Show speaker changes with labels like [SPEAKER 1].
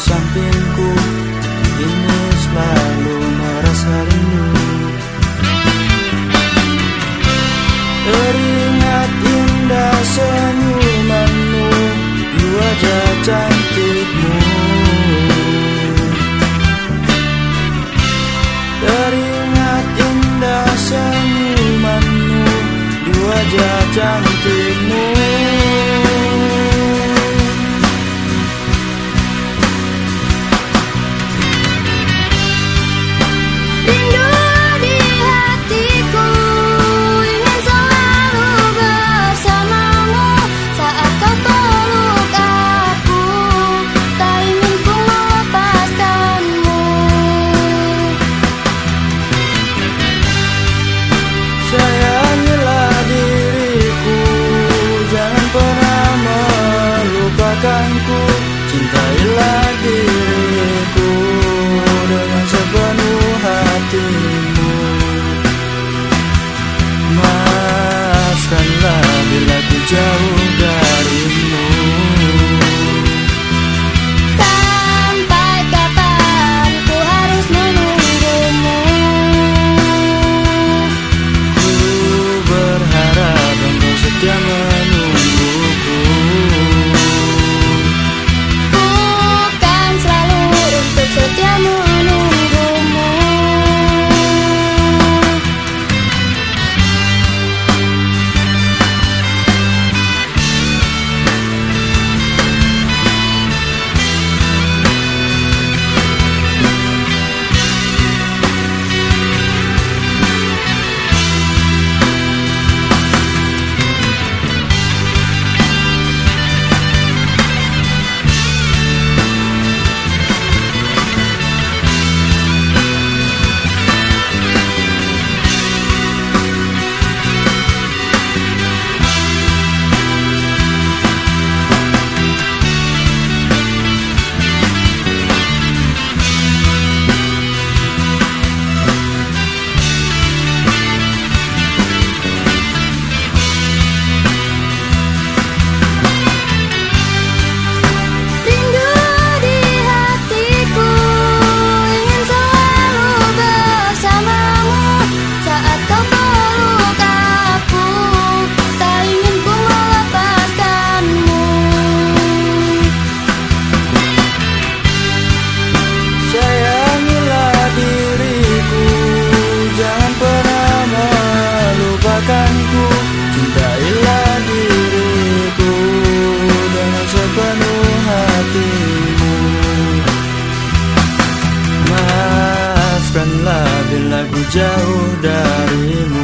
[SPEAKER 1] sampingku Ini selalu merasa rindu. Teringat indah senyumanmu Di wajah cantikmu. Teringat indah senyumanmu Di wajah cantikmu. do ku jauh darimu